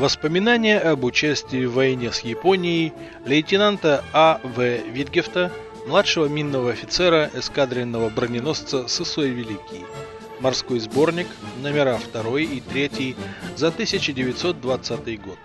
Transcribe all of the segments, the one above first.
Воспоминания об участии в войне с Японией лейтенанта А. В. Витгефта, младшего минного офицера эскадренного броненосца Сысой Великий. Морской сборник, номера 2 и 3 за 1920 год.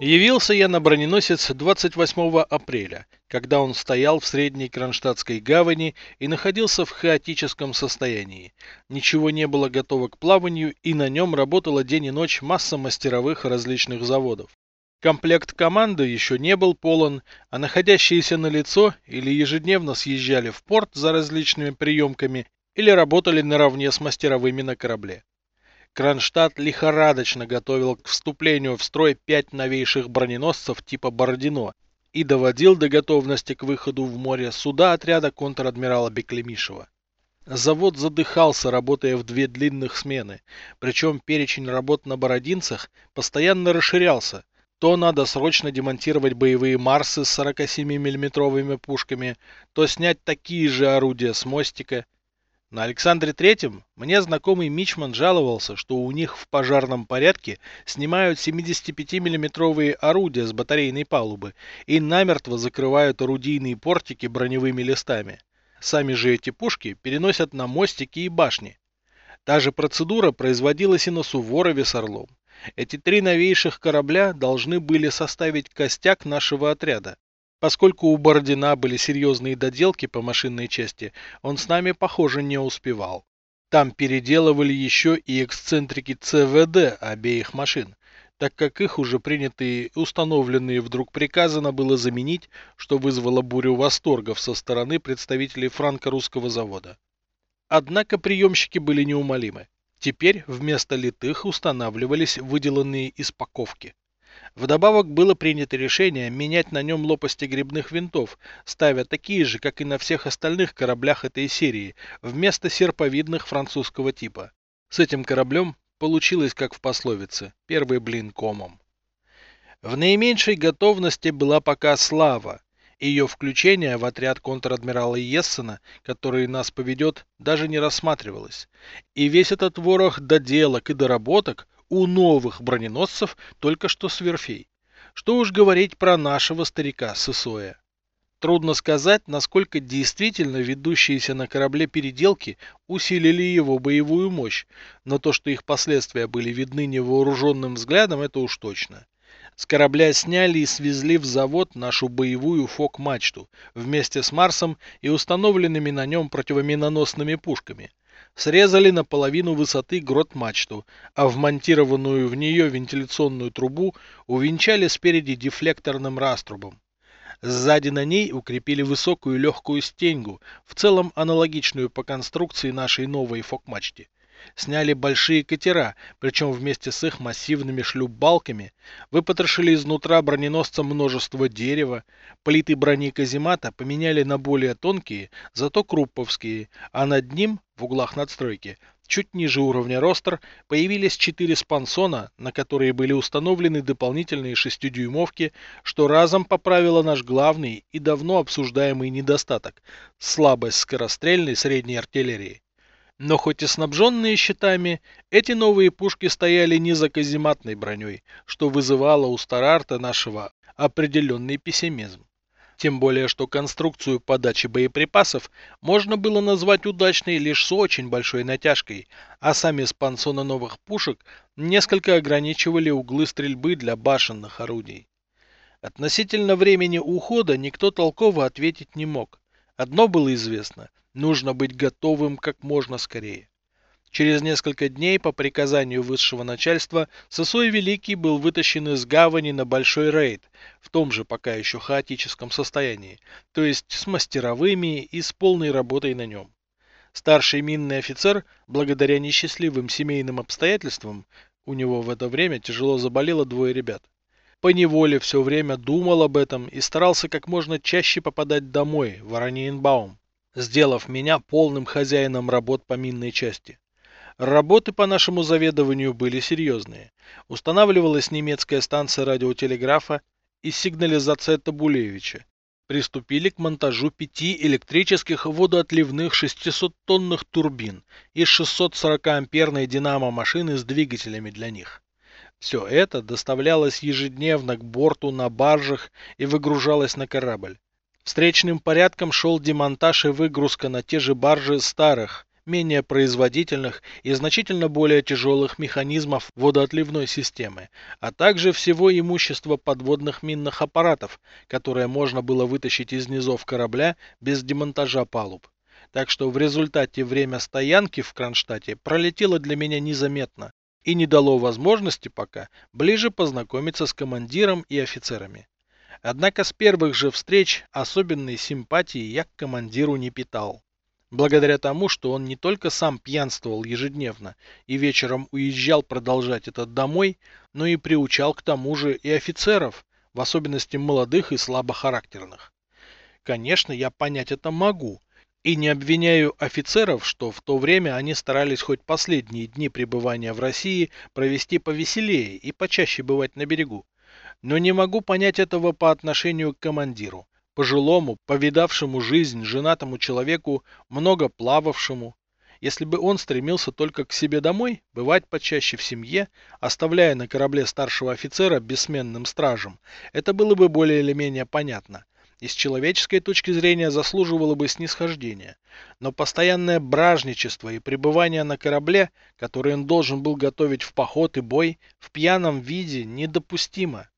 Явился я на броненосец 28 апреля, когда он стоял в средней Кронштадтской гавани и находился в хаотическом состоянии. Ничего не было готово к плаванию, и на нем работала день и ночь масса мастеровых различных заводов. Комплект команды еще не был полон, а находящиеся на лицо или ежедневно съезжали в порт за различными приемками, или работали наравне с мастеровыми на корабле. Кронштадт лихорадочно готовил к вступлению в строй пять новейших броненосцев типа Бородино и доводил до готовности к выходу в море суда отряда контр-адмирала Беклемишева. Завод задыхался, работая в две длинных смены, причем перечень работ на Бородинцах постоянно расширялся. То надо срочно демонтировать боевые Марсы с 47 миллиметровыми пушками, то снять такие же орудия с мостика – на Александре Третьем мне знакомый Мичман жаловался, что у них в пожарном порядке снимают 75 миллиметровые орудия с батарейной палубы и намертво закрывают орудийные портики броневыми листами. Сами же эти пушки переносят на мостики и башни. Та же процедура производилась и на Суворове с Орлом. Эти три новейших корабля должны были составить костяк нашего отряда. Поскольку у Бородина были серьезные доделки по машинной части, он с нами, похоже, не успевал. Там переделывали еще и эксцентрики ЦВД обеих машин, так как их уже принятые установленные вдруг приказано было заменить, что вызвало бурю восторгов со стороны представителей франко-русского завода. Однако приемщики были неумолимы. Теперь вместо литых устанавливались выделанные из паковки. Вдобавок было принято решение менять на нем лопасти грибных винтов, ставя такие же, как и на всех остальных кораблях этой серии, вместо серповидных французского типа. С этим кораблем получилось, как в пословице, первый блин комом. В наименьшей готовности была пока Слава. Ее включение в отряд контр-адмирала Ессена, который нас поведет, даже не рассматривалось. И весь этот ворох доделок и доработок у новых броненосцев только что с верфей. Что уж говорить про нашего старика Сысоя. Трудно сказать, насколько действительно ведущиеся на корабле переделки усилили его боевую мощь, но то, что их последствия были видны невооруженным взглядом, это уж точно. С корабля сняли и свезли в завод нашу боевую фок-мачту вместе с Марсом и установленными на нем противоминоносными пушками – срезали наполовину высоты грот-мачту, а вмонтированную в нее вентиляционную трубу увенчали спереди дефлекторным раструбом. Сзади на ней укрепили высокую легкую стеньгу, в целом аналогичную по конструкции нашей новой фок-мачте. Сняли большие катера, причем вместе с их массивными шлюпбалками, выпотрошили изнутра броненосца множество дерева, плиты брони каземата поменяли на более тонкие, зато крупповские, а над ним, в углах надстройки, чуть ниже уровня ростер, появились четыре спансона, на которые были установлены дополнительные шестидюймовки, что разом поправило наш главный и давно обсуждаемый недостаток – слабость скорострельной средней артиллерии. Но хоть и снабженные щитами, эти новые пушки стояли не за казематной броней, что вызывало у Старарта нашего определенный пессимизм. Тем более, что конструкцию подачи боеприпасов можно было назвать удачной лишь с очень большой натяжкой, а сами спансоны новых пушек несколько ограничивали углы стрельбы для башенных орудий. Относительно времени ухода никто толково ответить не мог. Одно было известно Нужно быть готовым как можно скорее. Через несколько дней по приказанию высшего начальства Сосой Великий был вытащен из гавани на большой рейд, в том же пока еще хаотическом состоянии, то есть с мастеровыми и с полной работой на нем. Старший минный офицер, благодаря несчастливым семейным обстоятельствам, у него в это время тяжело заболело двое ребят, по неволе все время думал об этом и старался как можно чаще попадать домой, в Ораниенбаум, сделав меня полным хозяином работ по минной части. Работы по нашему заведованию были серьезные. Устанавливалась немецкая станция радиотелеграфа и сигнализация Табулевича. Приступили к монтажу пяти электрических водоотливных 600-тонных турбин и 640-амперной динамо-машины с двигателями для них. Все это доставлялось ежедневно к борту на баржах и выгружалось на корабль. Встречным порядком шел демонтаж и выгрузка на те же баржи старых, менее производительных и значительно более тяжелых механизмов водоотливной системы, а также всего имущества подводных минных аппаратов, которое можно было вытащить из низов корабля без демонтажа палуб. Так что в результате время стоянки в Кронштадте пролетело для меня незаметно и не дало возможности пока ближе познакомиться с командиром и офицерами. Однако с первых же встреч особенной симпатии я к командиру не питал. Благодаря тому, что он не только сам пьянствовал ежедневно и вечером уезжал продолжать это домой, но и приучал к тому же и офицеров, в особенности молодых и слабохарактерных. Конечно, я понять это могу, и не обвиняю офицеров, что в то время они старались хоть последние дни пребывания в России провести повеселее и почаще бывать на берегу. Но не могу понять этого по отношению к командиру, пожилому, повидавшему жизнь, женатому человеку, много плававшему. Если бы он стремился только к себе домой, бывать почаще в семье, оставляя на корабле старшего офицера бессменным стражем, это было бы более или менее понятно и с человеческой точки зрения заслуживало бы снисхождения. Но постоянное бражничество и пребывание на корабле, который он должен был готовить в поход и бой, в пьяном виде недопустимо.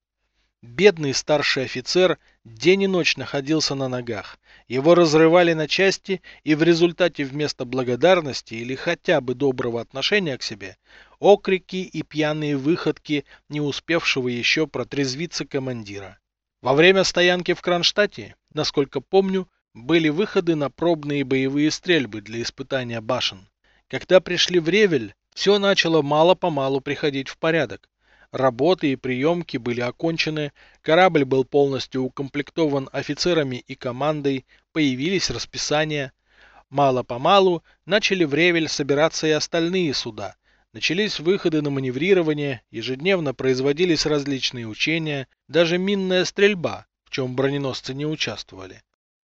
Бедный старший офицер день и ночь находился на ногах. Его разрывали на части, и в результате вместо благодарности или хотя бы доброго отношения к себе, окрики и пьяные выходки не успевшего еще протрезвиться командира. Во время стоянки в Кронштадте, насколько помню, были выходы на пробные боевые стрельбы для испытания башен. Когда пришли в Ревель, все начало мало-помалу приходить в порядок. Работы и приемки были окончены, корабль был полностью укомплектован офицерами и командой, появились расписания. Мало-помалу начали в Ревель собираться и остальные суда. Начались выходы на маневрирование, ежедневно производились различные учения, даже минная стрельба, в чем броненосцы не участвовали.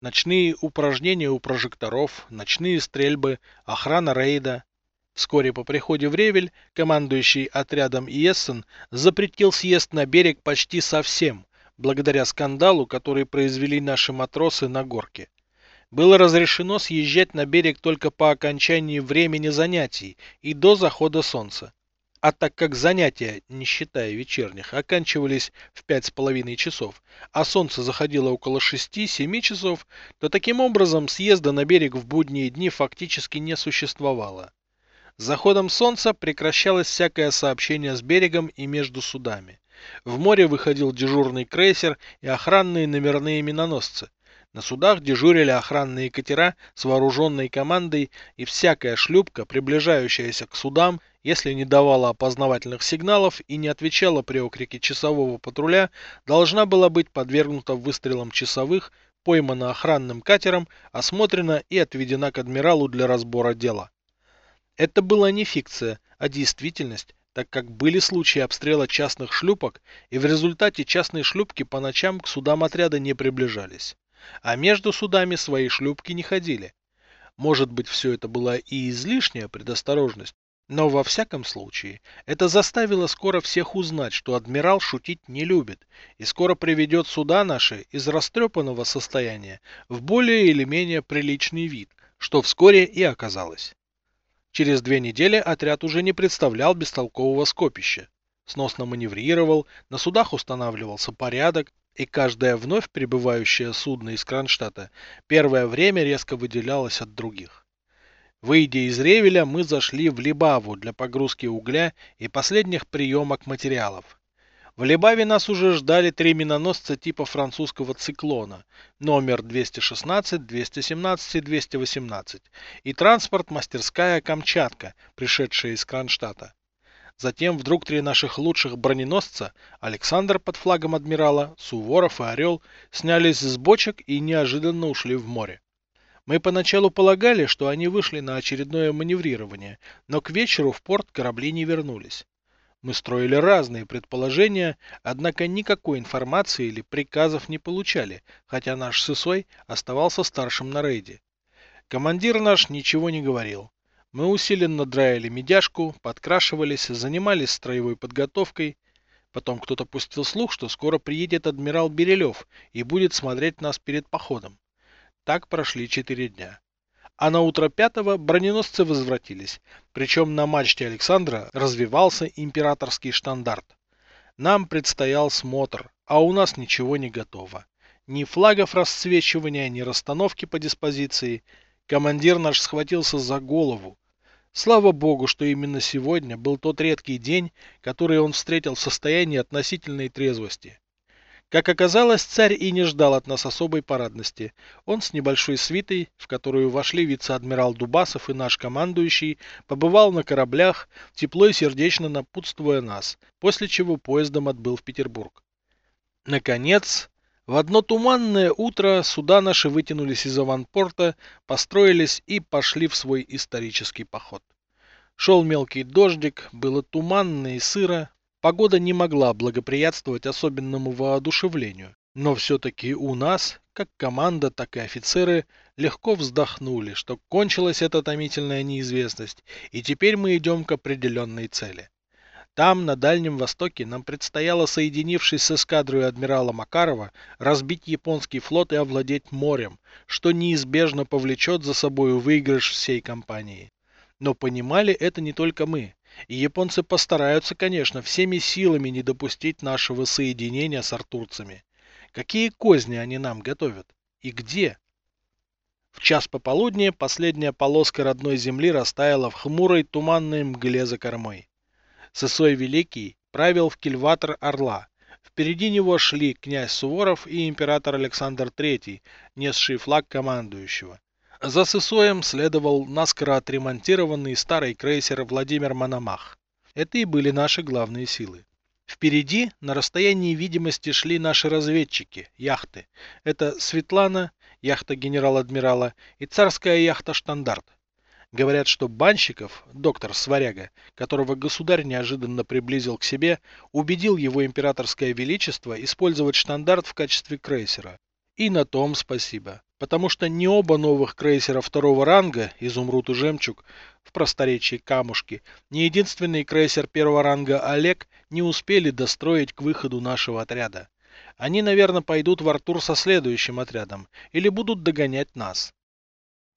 Ночные упражнения у прожекторов, ночные стрельбы, охрана рейда, Вскоре по приходе в Ревель командующий отрядом Иессен запретил съезд на берег почти совсем, благодаря скандалу, который произвели наши матросы на горке. Было разрешено съезжать на берег только по окончании времени занятий и до захода солнца. А так как занятия, не считая вечерних, оканчивались в пять с половиной часов, а солнце заходило около шести-семи часов, то таким образом съезда на берег в будние дни фактически не существовало. С заходом солнца прекращалось всякое сообщение с берегом и между судами. В море выходил дежурный крейсер и охранные номерные миноносцы. На судах дежурили охранные катера с вооруженной командой, и всякая шлюпка, приближающаяся к судам, если не давала опознавательных сигналов и не отвечала при окрике часового патруля, должна была быть подвергнута выстрелам часовых, поймана охранным катером, осмотрена и отведена к адмиралу для разбора дела. Это была не фикция, а действительность, так как были случаи обстрела частных шлюпок, и в результате частные шлюпки по ночам к судам отряда не приближались. А между судами свои шлюпки не ходили. Может быть, все это была и излишняя предосторожность, но во всяком случае, это заставило скоро всех узнать, что адмирал шутить не любит, и скоро приведет суда наши из растрепанного состояния в более или менее приличный вид, что вскоре и оказалось. Через две недели отряд уже не представлял бестолкового скопища. Сносно маневрировал, на судах устанавливался порядок, и каждое вновь прибывающее судно из Кронштадта первое время резко выделялось от других. Выйдя из Ревеля, мы зашли в Либаву для погрузки угля и последних приемок материалов. В Лебаве нас уже ждали три миноносца типа французского циклона, номер 216, 217 и 218, и транспорт-мастерская «Камчатка», пришедшая из Кронштадта. Затем вдруг три наших лучших броненосца, Александр под флагом адмирала, Суворов и Орел, снялись с бочек и неожиданно ушли в море. Мы поначалу полагали, что они вышли на очередное маневрирование, но к вечеру в порт корабли не вернулись. Мы строили разные предположения, однако никакой информации или приказов не получали, хотя наш Сысой оставался старшим на рейде. Командир наш ничего не говорил. Мы усиленно драили медяшку, подкрашивались, занимались строевой подготовкой. Потом кто-то пустил слух, что скоро приедет адмирал Берилев и будет смотреть нас перед походом. Так прошли четыре дня. А на утро пятого броненосцы возвратились, причем на мачте Александра развивался императорский штандарт. Нам предстоял смотр, а у нас ничего не готово. Ни флагов расцвечивания, ни расстановки по диспозиции. Командир наш схватился за голову. Слава богу, что именно сегодня был тот редкий день, который он встретил в состоянии относительной трезвости. Как оказалось, царь и не ждал от нас особой парадности. Он с небольшой свитой, в которую вошли вице-адмирал Дубасов и наш командующий, побывал на кораблях, тепло и сердечно напутствуя нас, после чего поездом отбыл в Петербург. Наконец, в одно туманное утро суда наши вытянулись из аванпорта, построились и пошли в свой исторический поход. Шел мелкий дождик, было туманно и сыро, погода не могла благоприятствовать особенному воодушевлению, но все-таки у нас, как команда, так и офицеры, легко вздохнули, что кончилась эта томительная неизвестность, и теперь мы идем к определенной цели. Там, на Дальнем Востоке, нам предстояло, соединившись с эскадрой адмирала Макарова, разбить японский флот и овладеть морем, что неизбежно повлечет за собой выигрыш всей кампании. Но понимали это не только мы. И японцы постараются, конечно, всеми силами не допустить нашего соединения с артурцами. Какие козни они нам готовят? И где? В час пополудни последняя полоска родной земли растаяла в хмурой туманной мгле за кормой. Сысой Великий правил в кильватор Орла. Впереди него шли князь Суворов и император Александр III, несший флаг командующего. За Сысоем следовал наскоро отремонтированный старый крейсер Владимир Мономах. Это и были наши главные силы. Впереди, на расстоянии видимости, шли наши разведчики, яхты. Это Светлана, яхта генерал-адмирала, и царская яхта Штандарт. Говорят, что Банщиков, доктор Сваряга, которого государь неожиданно приблизил к себе, убедил его императорское величество использовать штандарт в качестве крейсера. И на том спасибо. Потому что ни оба новых крейсера второго ранга, Изумруд и Жемчуг, в просторечии Камушки, ни единственный крейсер первого ранга Олег не успели достроить к выходу нашего отряда. Они, наверное, пойдут в Артур со следующим отрядом или будут догонять нас.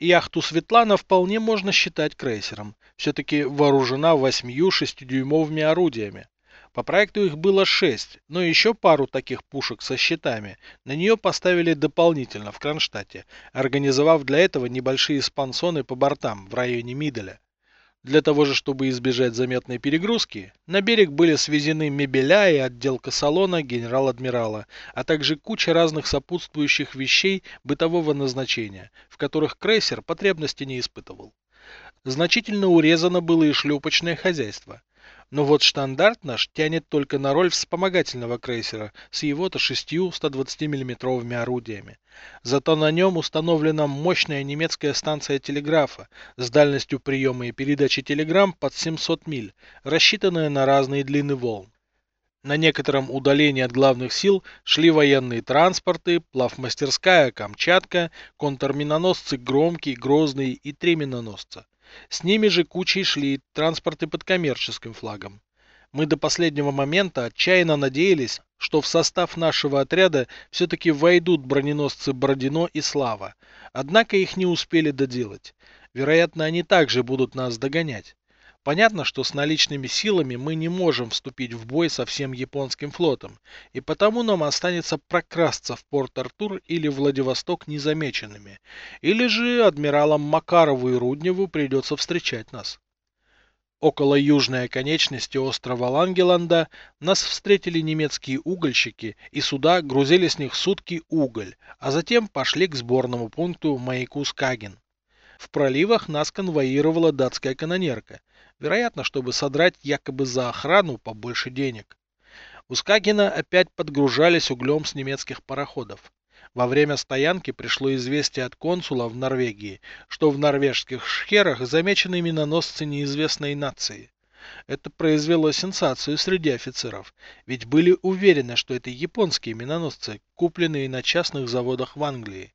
Яхту Светлана вполне можно считать крейсером. Все-таки вооружена восьмью шестидюймовыми орудиями. По проекту их было шесть, но еще пару таких пушек со щитами на нее поставили дополнительно в Кронштадте, организовав для этого небольшие спансоны по бортам в районе Миделя. Для того же, чтобы избежать заметной перегрузки, на берег были свезены мебеля и отделка салона генерал-адмирала, а также куча разных сопутствующих вещей бытового назначения, в которых крейсер потребности не испытывал. Значительно урезано было и шлюпочное хозяйство. Но вот штандарт наш тянет только на роль вспомогательного крейсера с его-то шестью 120 миллиметровыми орудиями. Зато на нем установлена мощная немецкая станция телеграфа с дальностью приема и передачи телеграмм под 700 миль, рассчитанная на разные длины волн. На некотором удалении от главных сил шли военные транспорты, плавмастерская Камчатка, контрминоносцы Громкий, Грозный и три миноносца. С ними же кучей шли транспорты под коммерческим флагом. Мы до последнего момента отчаянно надеялись, что в состав нашего отряда все-таки войдут броненосцы Бородино и Слава. Однако их не успели доделать. Вероятно, они также будут нас догонять. Понятно, что с наличными силами мы не можем вступить в бой со всем японским флотом, и потому нам останется прокрасться в Порт-Артур или Владивосток незамеченными, или же адмиралам Макарову и Рудневу придется встречать нас. Около южной оконечности острова Лангеланда нас встретили немецкие угольщики, и суда грузили с них сутки уголь, а затем пошли к сборному пункту маяку Скаген. В проливах нас конвоировала датская канонерка, вероятно, чтобы содрать якобы за охрану побольше денег. У Скагина опять подгружались углем с немецких пароходов. Во время стоянки пришло известие от консула в Норвегии, что в норвежских шхерах замечены миноносцы неизвестной нации. Это произвело сенсацию среди офицеров, ведь были уверены, что это японские миноносцы, купленные на частных заводах в Англии.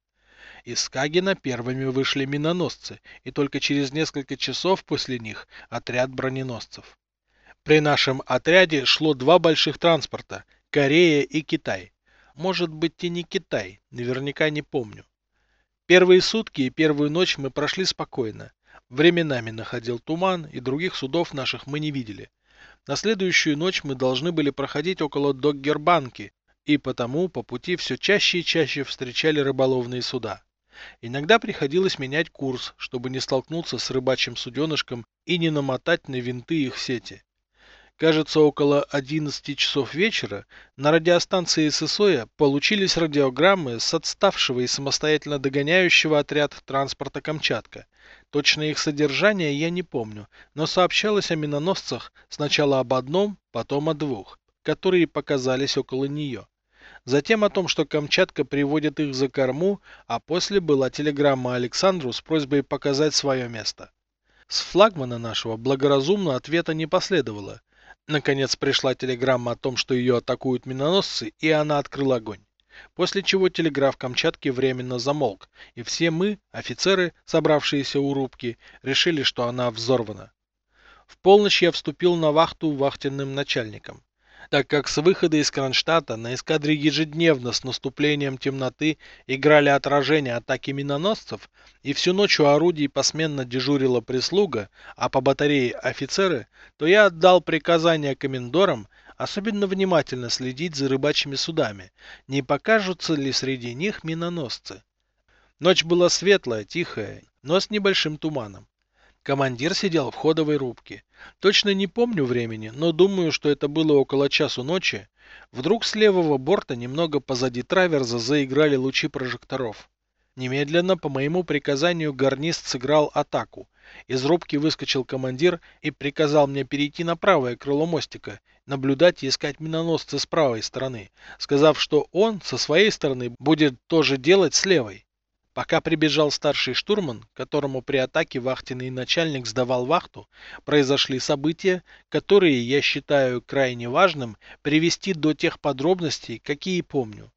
Из Скагина первыми вышли миноносцы, и только через несколько часов после них отряд броненосцев. При нашем отряде шло два больших транспорта – Корея и Китай. Может быть и не Китай, наверняка не помню. Первые сутки и первую ночь мы прошли спокойно. Временами находил туман, и других судов наших мы не видели. На следующую ночь мы должны были проходить около Доггербанки, и потому по пути все чаще и чаще встречали рыболовные суда. Иногда приходилось менять курс, чтобы не столкнуться с рыбачьим суденышком и не намотать на винты их сети. Кажется, около 11 часов вечера на радиостанции ССОЯ получились радиограммы с отставшего и самостоятельно догоняющего отряд транспорта «Камчатка». Точно их содержание я не помню, но сообщалось о миноносцах сначала об одном, потом о двух, которые показались около нее. Затем о том, что Камчатка приводит их за корму, а после была телеграмма Александру с просьбой показать свое место. С флагмана нашего благоразумно ответа не последовало. Наконец пришла телеграмма о том, что ее атакуют миноносцы, и она открыла огонь. После чего телеграф Камчатки временно замолк, и все мы, офицеры, собравшиеся у рубки, решили, что она взорвана. В полночь я вступил на вахту вахтенным начальником так как с выхода из Кронштадта на эскадре ежедневно с наступлением темноты играли отражение атаки миноносцев, и всю ночь у орудий посменно дежурила прислуга, а по батарее офицеры, то я отдал приказание комендорам особенно внимательно следить за рыбачьими судами, не покажутся ли среди них миноносцы. Ночь была светлая, тихая, но с небольшим туманом. Командир сидел в ходовой рубке. Точно не помню времени, но думаю, что это было около часу ночи. Вдруг с левого борта, немного позади траверза, заиграли лучи прожекторов. Немедленно, по моему приказанию, гарнист сыграл атаку. Из рубки выскочил командир и приказал мне перейти на правое крыло мостика, наблюдать и искать миноносцы с правой стороны, сказав, что он со своей стороны будет тоже делать с левой. Пока прибежал старший штурман, которому при атаке вахтенный начальник сдавал вахту, произошли события, которые я считаю крайне важным привести до тех подробностей, какие помню.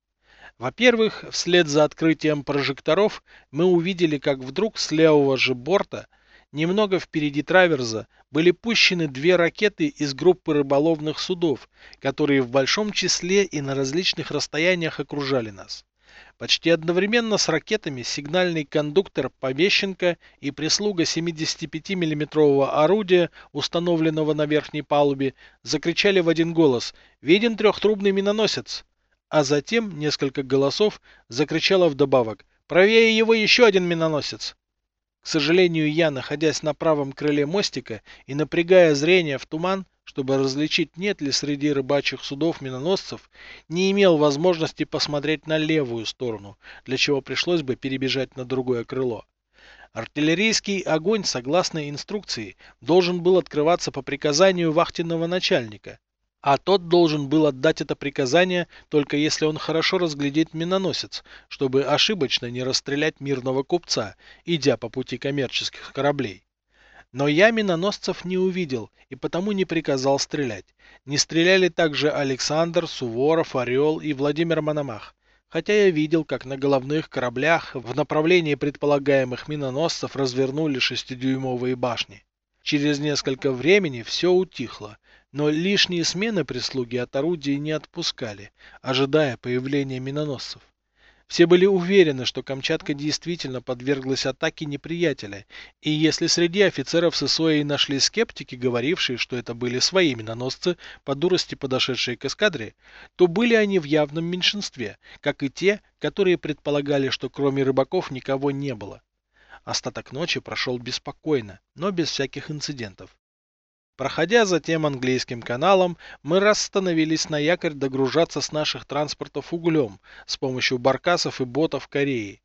Во-первых, вслед за открытием прожекторов мы увидели, как вдруг с левого же борта, немного впереди траверза, были пущены две ракеты из группы рыболовных судов, которые в большом числе и на различных расстояниях окружали нас. Почти одновременно с ракетами сигнальный кондуктор Помещенко и прислуга 75 миллиметрового орудия, установленного на верхней палубе, закричали в один голос «Виден трехтрубный миноносец!» А затем несколько голосов закричало вдобавок «Правее его еще один миноносец!» К сожалению, я, находясь на правом крыле мостика и напрягая зрение в туман, чтобы различить, нет ли среди рыбачьих судов миноносцев, не имел возможности посмотреть на левую сторону, для чего пришлось бы перебежать на другое крыло. Артиллерийский огонь, согласно инструкции, должен был открываться по приказанию вахтенного начальника, а тот должен был отдать это приказание только если он хорошо разглядит миноносец, чтобы ошибочно не расстрелять мирного купца, идя по пути коммерческих кораблей. Но я миноносцев не увидел и потому не приказал стрелять. Не стреляли также Александр, Суворов, Орел и Владимир Мономах. Хотя я видел, как на головных кораблях в направлении предполагаемых миноносцев развернули шестидюймовые башни. Через несколько времени все утихло, но лишние смены прислуги от орудий не отпускали, ожидая появления миноносцев. Все были уверены, что Камчатка действительно подверглась атаке неприятеля, и если среди офицеров ССО и нашли скептики, говорившие, что это были свои миноносцы, по дурости подошедшие к эскадре, то были они в явном меньшинстве, как и те, которые предполагали, что кроме рыбаков никого не было. Остаток ночи прошел беспокойно, но без всяких инцидентов. Проходя затем английским каналом, мы расстановились на якорь догружаться с наших транспортов углем с помощью баркасов и ботов Кореи.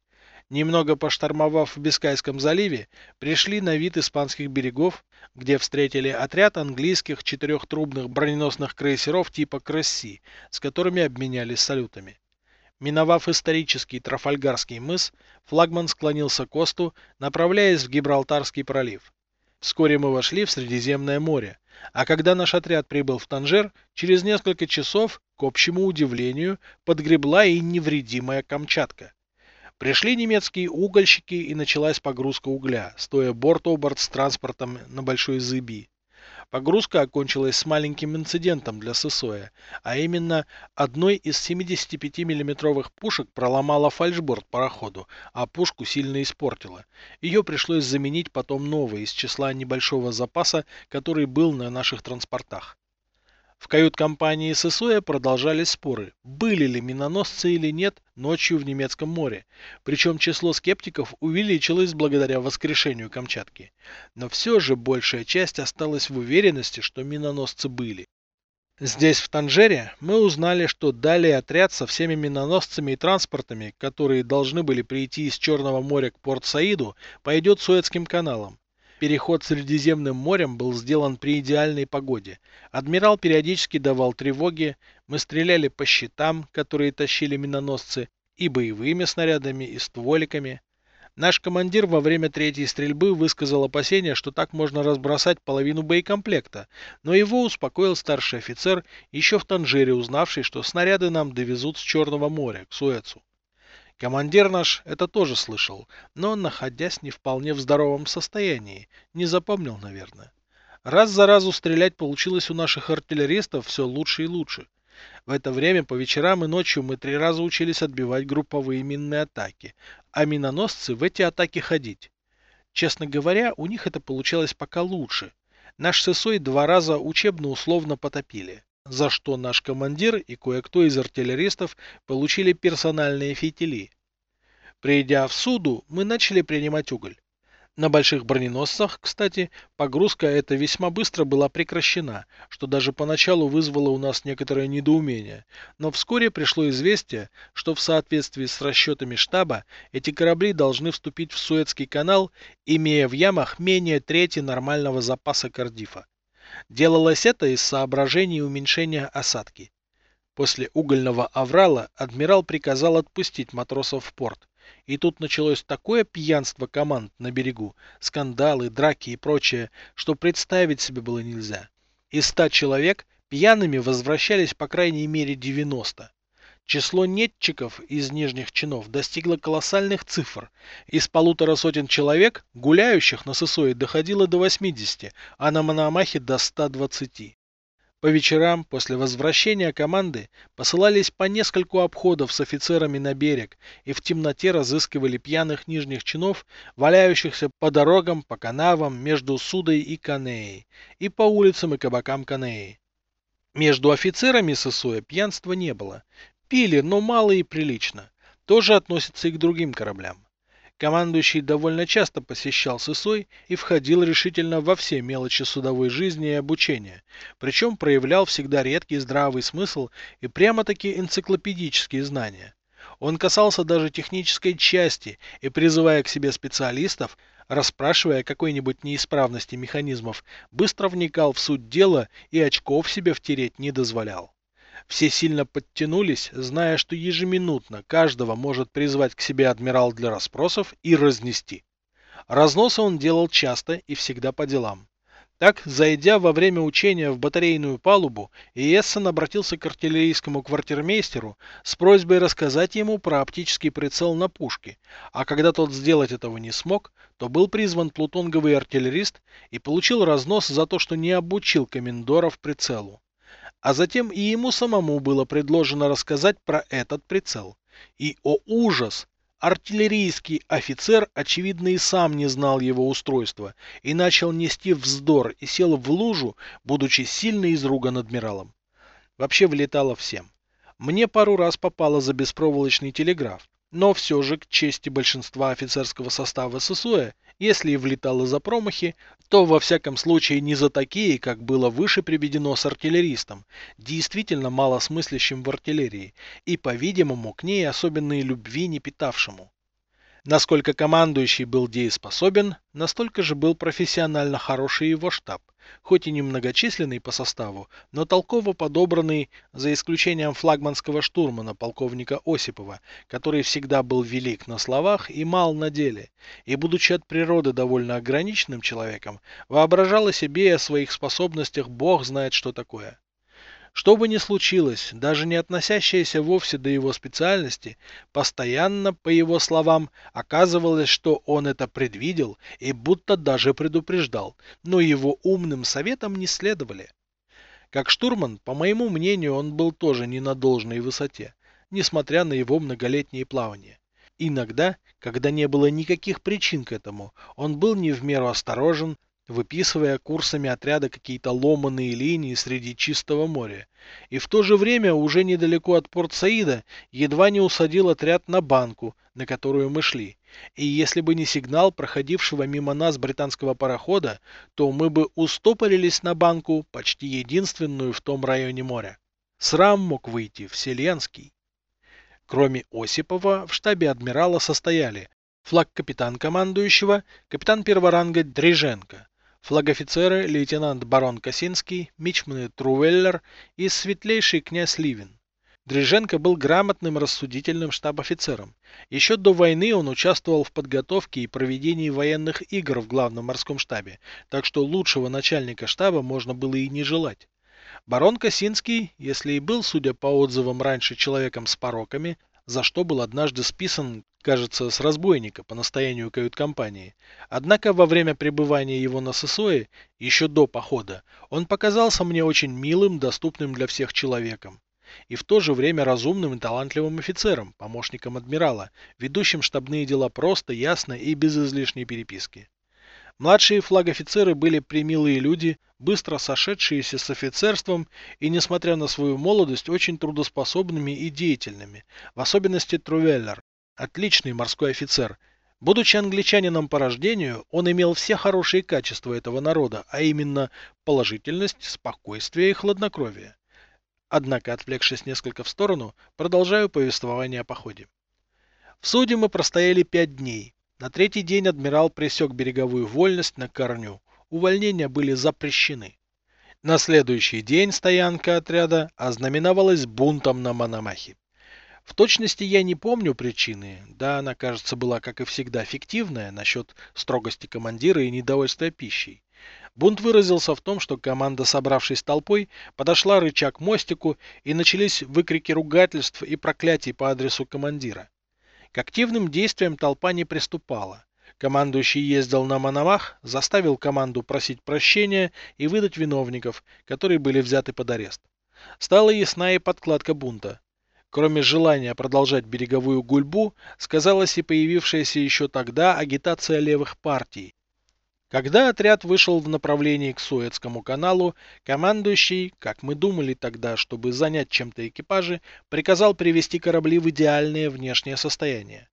Немного поштормовав в Бискайском заливе, пришли на вид испанских берегов, где встретили отряд английских четырехтрубных броненосных крейсеров типа Кресси, с которыми обменялись салютами. Миновав исторический Трафальгарский мыс, флагман склонился к осту, направляясь в Гибралтарский пролив. Вскоре мы вошли в Средиземное море, а когда наш отряд прибыл в Танжер, через несколько часов, к общему удивлению, подгребла и невредимая Камчатка. Пришли немецкие угольщики и началась погрузка угля, стоя борт-оборт с транспортом на Большой Зыби. Погрузка окончилась с маленьким инцидентом для Сысоя, а именно одной из 75 миллиметровых пушек проломала фальшборд пароходу, а пушку сильно испортила. Ее пришлось заменить потом новой из числа небольшого запаса, который был на наших транспортах. В кают-компании Сысоя продолжались споры, были ли миноносцы или нет ночью в немецком море, причем число скептиков увеличилось благодаря воскрешению Камчатки. Но все же большая часть осталась в уверенности, что миноносцы были. Здесь, в Танжере, мы узнали, что далее отряд со всеми миноносцами и транспортами, которые должны были прийти из Черного моря к Порт-Саиду, пойдет Суэцким каналом. Переход Средиземным морем был сделан при идеальной погоде. Адмирал периодически давал тревоги, мы стреляли по щитам, которые тащили миноносцы, и боевыми снарядами, и стволиками. Наш командир во время третьей стрельбы высказал опасение, что так можно разбросать половину боекомплекта, но его успокоил старший офицер, еще в Танжере узнавший, что снаряды нам довезут с Черного моря, к Суэцу. Командир наш это тоже слышал, но, находясь не вполне в здоровом состоянии, не запомнил, наверное. Раз за разу стрелять получилось у наших артиллеристов все лучше и лучше. В это время по вечерам и ночью мы три раза учились отбивать групповые минные атаки, а миноносцы в эти атаки ходить. Честно говоря, у них это получалось пока лучше. Наш ССОИ два раза учебно-условно потопили за что наш командир и кое-кто из артиллеристов получили персональные фитили. Придя в суду, мы начали принимать уголь. На больших броненосцах, кстати, погрузка эта весьма быстро была прекращена, что даже поначалу вызвало у нас некоторое недоумение. Но вскоре пришло известие, что в соответствии с расчетами штаба эти корабли должны вступить в Суэцкий канал, имея в ямах менее трети нормального запаса Кардифа. Делалось это из соображений уменьшения осадки. После угольного аврала адмирал приказал отпустить матросов в порт. И тут началось такое пьянство команд на берегу, скандалы, драки и прочее, что представить себе было нельзя. Из ста человек пьяными возвращались по крайней мере 90. Число нетчиков из нижних чинов достигло колоссальных цифр. Из полутора сотен человек, гуляющих на Сысое, доходило до 80, а на Мономахе до 120. По вечерам, после возвращения команды, посылались по нескольку обходов с офицерами на берег и в темноте разыскивали пьяных нижних чинов, валяющихся по дорогам, по канавам, между Судой и Канеей, и по улицам и кабакам Канеи. Между офицерами Сысоя пьянства не было. Пили, но мало и прилично. Тоже относится и к другим кораблям. Командующий довольно часто посещал Сысой и входил решительно во все мелочи судовой жизни и обучения, причем проявлял всегда редкий здравый смысл и прямо-таки энциклопедические знания. Он касался даже технической части и, призывая к себе специалистов, расспрашивая какой-нибудь неисправности механизмов, быстро вникал в суть дела и очков себе втереть не дозволял. Все сильно подтянулись, зная, что ежеминутно каждого может призвать к себе адмирал для расспросов и разнести. Разносы он делал часто и всегда по делам. Так, зайдя во время учения в батарейную палубу, Иессен обратился к артиллерийскому квартирмейстеру с просьбой рассказать ему про оптический прицел на пушке, а когда тот сделать этого не смог, то был призван плутонговый артиллерист и получил разнос за то, что не обучил комендоров прицелу. А затем и ему самому было предложено рассказать про этот прицел. И, о ужас, артиллерийский офицер, очевидно, и сам не знал его устройства, и начал нести вздор и сел в лужу, будучи сильно изруган адмиралом. Вообще влетало всем. Мне пару раз попало за беспроволочный телеграф, но все же, к чести большинства офицерского состава ССУЭ, если и влетало за промахи, то во всяком случае не за такие, как было выше приведено с артиллеристом, действительно малосмыслящим в артиллерии, и, по-видимому, к ней особенной любви не питавшему. Насколько командующий был дееспособен, настолько же был профессионально хороший его штаб, хоть и немногочисленный по составу, но толково подобранный, за исключением флагманского штурмана полковника Осипова, который всегда был велик на словах и мал на деле, и, будучи от природы довольно ограниченным человеком, воображал о себе и о своих способностях бог знает что такое. Что бы ни случилось, даже не относящееся вовсе до его специальности, постоянно, по его словам, оказывалось, что он это предвидел и будто даже предупреждал, но его умным советам не следовали. Как штурман, по моему мнению, он был тоже не на должной высоте, несмотря на его многолетние плавания. Иногда, когда не было никаких причин к этому, он был не в меру осторожен, выписывая курсами отряда какие-то ломаные линии среди чистого моря. И в то же время уже недалеко от Порт-Саида едва не усадил отряд на банку, на которую мы шли. И если бы не сигнал проходившего мимо нас британского парохода, то мы бы устопорились на банку, почти единственную в том районе моря. Срам мог выйти вселенский. Кроме Осипова, в штабе адмирала состояли флаг-капитан командующего, капитан первого ранга Дриженко, флагофицеры лейтенант барон Косинский, мичманы Трувеллер и светлейший князь Ливин. Дриженко был грамотным рассудительным штаб-офицером. Еще до войны он участвовал в подготовке и проведении военных игр в главном морском штабе, так что лучшего начальника штаба можно было и не желать. Барон Косинский, если и был, судя по отзывам, раньше человеком с пороками, за что был однажды списан, кажется, с разбойника по настоянию кают-компании. Однако во время пребывания его на Сысое, еще до похода, он показался мне очень милым, доступным для всех человеком. И в то же время разумным и талантливым офицером, помощником адмирала, ведущим штабные дела просто, ясно и без излишней переписки. Младшие флаг-офицеры были примилые люди, быстро сошедшиеся с офицерством и, несмотря на свою молодость, очень трудоспособными и деятельными, в особенности Трувеллер, отличный морской офицер. Будучи англичанином по рождению, он имел все хорошие качества этого народа, а именно положительность, спокойствие и хладнокровие. Однако, отвлекшись несколько в сторону, продолжаю повествование о походе. В суде мы простояли пять дней, на третий день адмирал пресек береговую вольность на корню. Увольнения были запрещены. На следующий день стоянка отряда ознаменовалась бунтом на Мономахе. В точности я не помню причины, да она, кажется, была, как и всегда, фиктивная насчет строгости командира и недовольства пищей. Бунт выразился в том, что команда, собравшись толпой, подошла рыча к мостику и начались выкрики ругательств и проклятий по адресу командира. К активным действиям толпа не приступала. Командующий ездил на Мономах, заставил команду просить прощения и выдать виновников, которые были взяты под арест. Стала ясна и подкладка бунта. Кроме желания продолжать береговую гульбу, сказалась и появившаяся еще тогда агитация левых партий, когда отряд вышел в направлении к Суэцкому каналу, командующий, как мы думали тогда, чтобы занять чем-то экипажи, приказал привести корабли в идеальное внешнее состояние.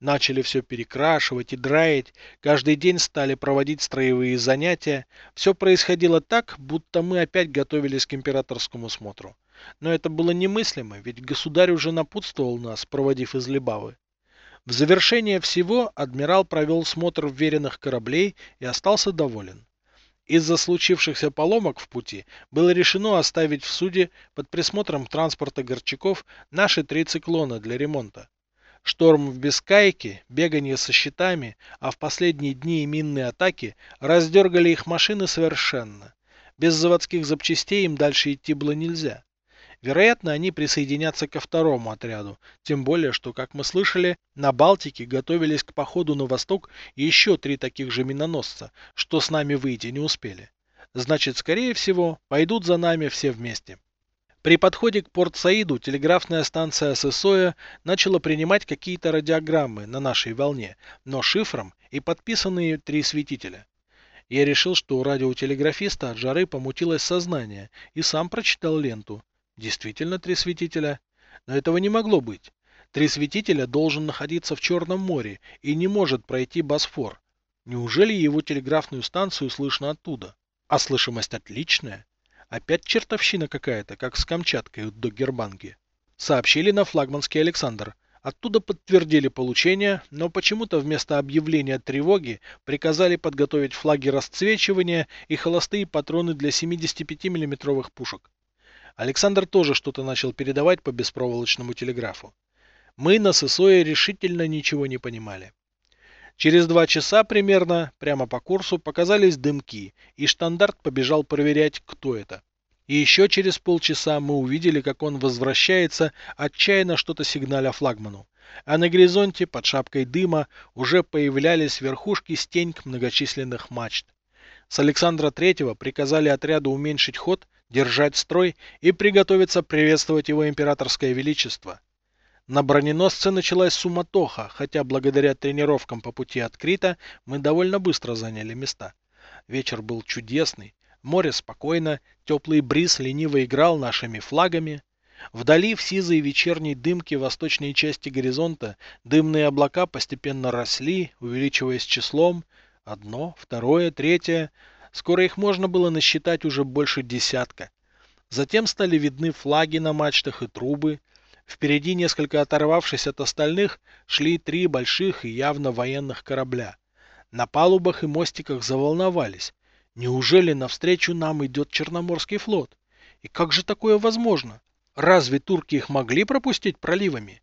Начали все перекрашивать и драить, каждый день стали проводить строевые занятия. Все происходило так, будто мы опять готовились к императорскому смотру. Но это было немыслимо, ведь государь уже напутствовал нас, проводив из Лебавы. В завершение всего адмирал провел смотр вверенных кораблей и остался доволен. Из-за случившихся поломок в пути было решено оставить в суде под присмотром транспорта горчаков наши три циклона для ремонта. Шторм в Бескайке, бегание со щитами, а в последние дни и минные атаки раздергали их машины совершенно. Без заводских запчастей им дальше идти было нельзя. Вероятно, они присоединятся ко второму отряду, тем более, что, как мы слышали, на Балтике готовились к походу на восток еще три таких же миноносца, что с нами выйти не успели. Значит, скорее всего, пойдут за нами все вместе. При подходе к Порт-Саиду телеграфная станция ССОЯ начала принимать какие-то радиограммы на нашей волне, но шифром и подписанные три светителя. Я решил, что у радиотелеграфиста от жары помутилось сознание, и сам прочитал ленту. Действительно три светителя? Но этого не могло быть. Три светителя должен находиться в Черном море и не может пройти Босфор. Неужели его телеграфную станцию слышно оттуда? А слышимость отличная. Опять чертовщина какая-то, как с Камчаткой до Гербанги. Сообщили на флагманский Александр. Оттуда подтвердили получение, но почему-то вместо объявления тревоги приказали подготовить флаги расцвечивания и холостые патроны для 75 миллиметровых пушек. Александр тоже что-то начал передавать по беспроволочному телеграфу. Мы на ССОе решительно ничего не понимали. Через два часа примерно, прямо по курсу, показались дымки, и штандарт побежал проверять, кто это. И еще через полчаса мы увидели, как он возвращается, отчаянно что-то сигналя флагману. А на горизонте, под шапкой дыма, уже появлялись верхушки стеньк многочисленных мачт. С Александра Третьего приказали отряду уменьшить ход, держать строй и приготовиться приветствовать его императорское величество. На броненосце началась суматоха, хотя благодаря тренировкам по пути от Крита мы довольно быстро заняли места. Вечер был чудесный, море спокойно, теплый бриз лениво играл нашими флагами. Вдали в сизой вечерней дымке восточной части горизонта дымные облака постепенно росли, увеличиваясь числом. Одно, второе, третье. Скоро их можно было насчитать уже больше десятка. Затем стали видны флаги на мачтах и трубы. Впереди, несколько оторвавшись от остальных, шли три больших и явно военных корабля. На палубах и мостиках заволновались. Неужели навстречу нам идет Черноморский флот? И как же такое возможно? Разве турки их могли пропустить проливами?